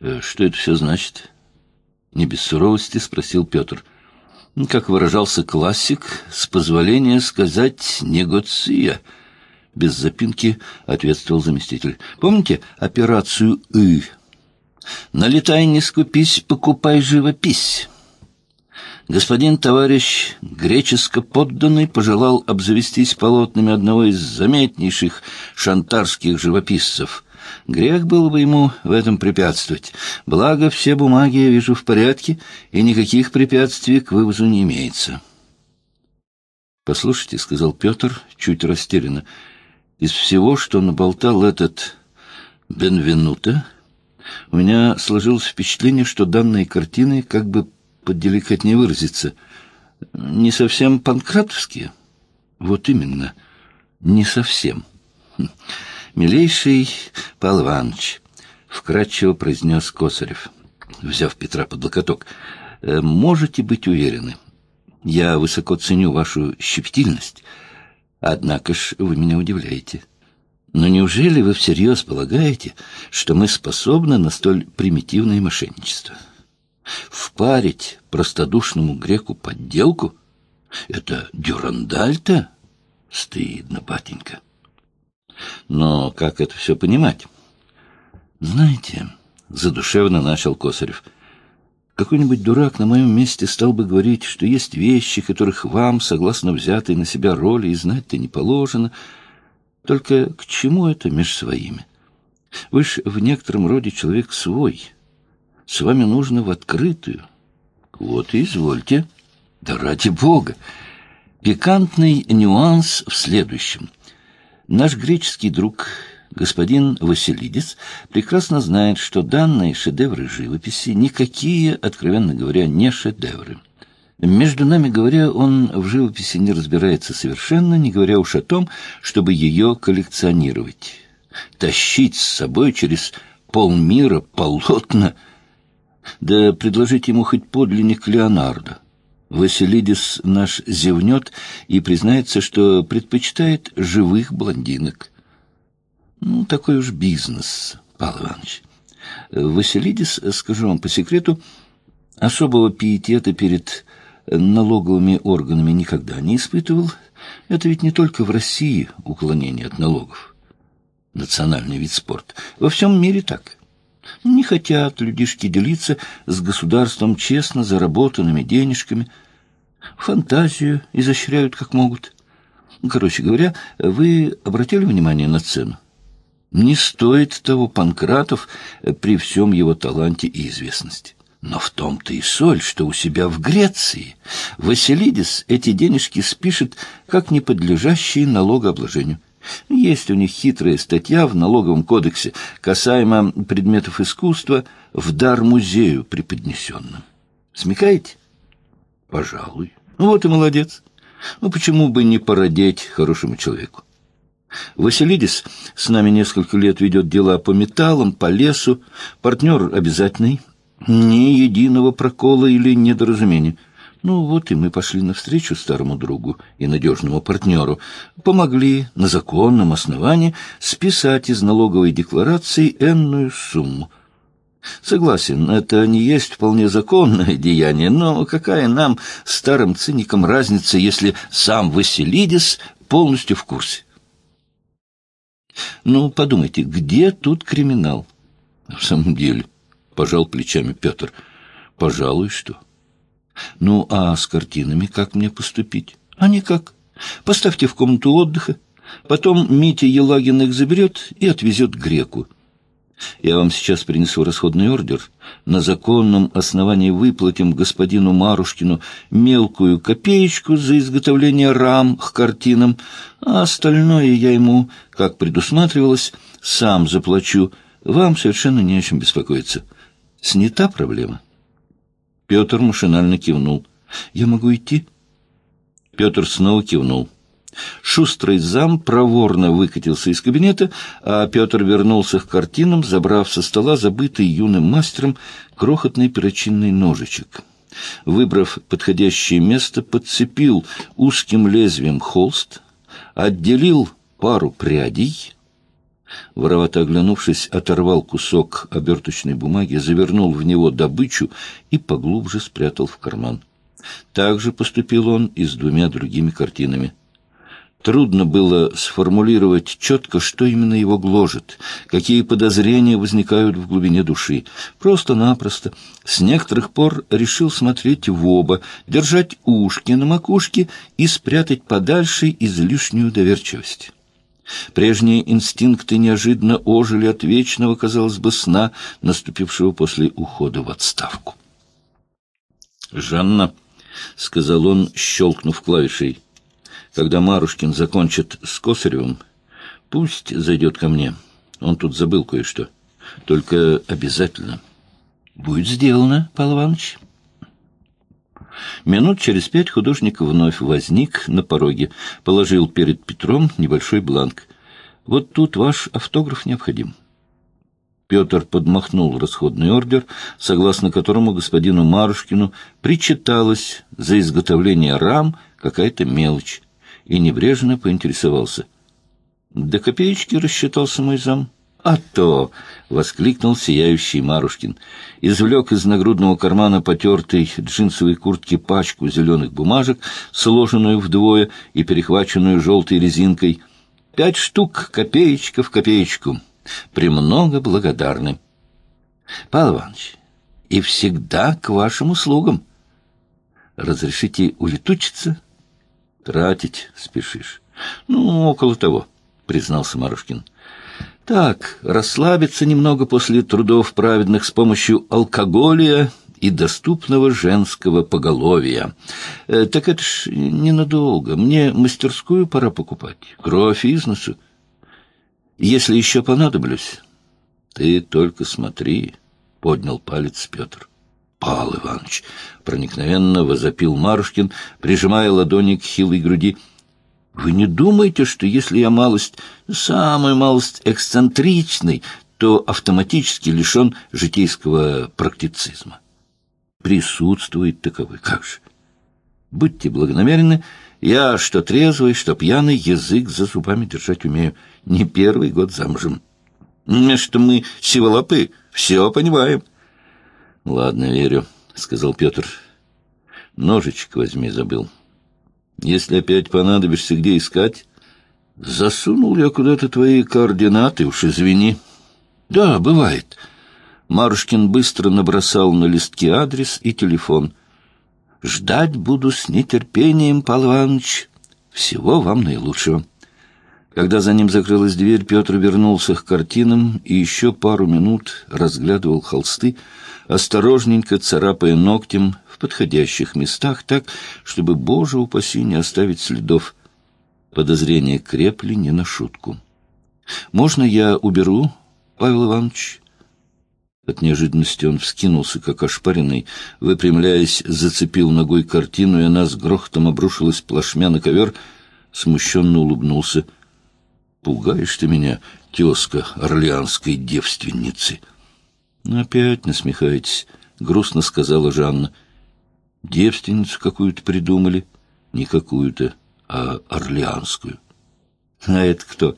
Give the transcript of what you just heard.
Э, что это все значит? Не без суровости спросил Петр. Как выражался классик, с позволения сказать «негоция». Без запинки ответствовал заместитель. Помните операцию «И»? «Налетай, не скупись, покупай живопись». Господин товарищ греческо-подданный пожелал обзавестись полотнами одного из заметнейших шантарских живописцев. Грех было бы ему в этом препятствовать. Благо, все бумаги я вижу в порядке, и никаких препятствий к вывозу не имеется. «Послушайте», — сказал Петр, чуть растерянно, — «из всего, что наболтал этот Бенвенуто, у меня сложилось впечатление, что данные картины как бы поделикатнее выразиться, не совсем панкратовские. Вот именно, не совсем. Милейший Павел Иванович, вкратчиво произнес Косарев, взяв Петра под локоток, «Э, можете быть уверены, я высоко ценю вашу щепетильность, однако ж вы меня удивляете. Но неужели вы всерьез полагаете, что мы способны на столь примитивное мошенничество?» Впарить простодушному греку подделку — это дюрандаль-то? Стыдно, батенька. Но как это все понимать? Знаете, задушевно начал Косарев, какой-нибудь дурак на моем месте стал бы говорить, что есть вещи, которых вам, согласно взятой на себя роли, и знать-то не положено. Только к чему это меж своими? Вы ж в некотором роде человек свой — с вами нужно в открытую. Вот и извольте. Да ради бога. Пикантный нюанс в следующем. Наш греческий друг, господин Василидис, прекрасно знает, что данные шедевры живописи никакие, откровенно говоря, не шедевры. Между нами говоря, он в живописи не разбирается совершенно, не говоря уж о том, чтобы ее коллекционировать. Тащить с собой через полмира полотна — да предложить ему хоть подлинник Леонардо. Василидис наш зевнет и признается, что предпочитает живых блондинок. Ну, такой уж бизнес, Павел Иванович. Василидис, скажу вам по секрету, особого пиетета перед налоговыми органами никогда не испытывал. Это ведь не только в России уклонение от налогов. Национальный вид спорта. Во всем мире так. Не хотят людишки делиться с государством честно заработанными денежками. Фантазию изощряют как могут. Короче говоря, вы обратили внимание на цену? Не стоит того Панкратов при всем его таланте и известности. Но в том-то и соль, что у себя в Греции Василидис эти денежки спишет как неподлежащие налогообложению. Есть у них хитрая статья в налоговом кодексе, касаемо предметов искусства в дар музею преподнесенным. Смекаете? Пожалуй. Вот и молодец. Ну, почему бы не породеть хорошему человеку? Василидис с нами несколько лет ведет дела по металлам, по лесу. Партнер обязательный. Ни единого прокола или недоразумения. Ну вот и мы пошли навстречу старому другу и надежному партнеру, помогли на законном основании списать из налоговой декларации энную сумму. Согласен, это не есть вполне законное деяние, но какая нам, старым циникам, разница, если сам Василидис полностью в курсе? Ну, подумайте, где тут криминал? В самом деле, пожал плечами Петр, пожалуй, что... Ну, а с картинами как мне поступить? А никак. Поставьте в комнату отдыха. Потом Митя Елагин их заберет и отвезет к греку. Я вам сейчас принесу расходный ордер. На законном основании выплатим господину Марушкину мелкую копеечку за изготовление рам к картинам, а остальное я ему, как предусматривалось, сам заплачу. Вам совершенно не о чем беспокоиться. Снята проблема?» Петр машинально кивнул. «Я могу идти?» Петр снова кивнул. Шустрый зам проворно выкатился из кабинета, а Петр вернулся к картинам, забрав со стола забытый юным мастером крохотный перочинный ножичек. Выбрав подходящее место, подцепил узким лезвием холст, отделил пару прядей, Воровато оглянувшись, оторвал кусок оберточной бумаги, завернул в него добычу и поглубже спрятал в карман. Так же поступил он и с двумя другими картинами. Трудно было сформулировать четко, что именно его гложет, какие подозрения возникают в глубине души. Просто-напросто с некоторых пор решил смотреть в оба, держать ушки на макушке и спрятать подальше излишнюю доверчивость. Прежние инстинкты неожиданно ожили от вечного, казалось бы, сна, наступившего после ухода в отставку. «Жанна», — сказал он, щелкнув клавишей, — «когда Марушкин закончит с Косаревым, пусть зайдет ко мне. Он тут забыл кое-что. Только обязательно». «Будет сделано, Павел Иванович». Минут через пять художник вновь возник на пороге, положил перед Петром небольшой бланк. «Вот тут ваш автограф необходим». Петр подмахнул расходный ордер, согласно которому господину Марушкину причиталось за изготовление рам какая-то мелочь, и небрежно поинтересовался. «До копеечки рассчитался мой зам». «А то!» — воскликнул сияющий Марушкин. Извлек из нагрудного кармана потертой джинсовой куртки пачку зеленых бумажек, сложенную вдвое и перехваченную желтой резинкой. «Пять штук, копеечка в копеечку. Премного благодарны». «Павел Иванович, и всегда к вашим услугам. Разрешите улетучиться?» «Тратить спешишь». «Ну, около того», — признался Марушкин. Так, расслабиться немного после трудов праведных с помощью алкоголя и доступного женского поголовья. Э, так это ж ненадолго. Мне мастерскую пора покупать. Кровь из носу. Если еще понадоблюсь, ты только смотри, — поднял палец Петр. Павел Иванович, проникновенно возопил Марушкин, прижимая ладони к хилой груди — вы не думаете, что если я малость, самую малость эксцентричный, то автоматически лишен житейского практицизма? Присутствует таковой, как же? Будьте благонамерены, я что трезвый, что пьяный, язык за зубами держать умею. Не первый год замужем. Что мы сиволопы, все понимаем. Ладно, верю, — сказал Петр. Ножичек возьми, забыл. Если опять понадобишься, где искать? Засунул я куда-то твои координаты, уж извини. Да, бывает. Марушкин быстро набросал на листке адрес и телефон. Ждать буду с нетерпением, Павел Иванович. Всего вам наилучшего. Когда за ним закрылась дверь, Петр вернулся к картинам и еще пару минут разглядывал холсты, осторожненько царапая ногтем в подходящих местах так, чтобы, боже упаси, не оставить следов. Подозрения крепли не на шутку. «Можно я уберу, Павел Иванович?» От неожиданности он вскинулся, как ошпаренный, выпрямляясь, зацепил ногой картину, и она с грохотом обрушилась плашмя на ковер, смущенно улыбнулся. «Пугаешь ты меня, тезка орлеанской девственницы!» «Опять насмехаетесь», — грустно сказала Жанна. Девственницу какую-то придумали. Не какую-то, а орлеанскую. А это кто?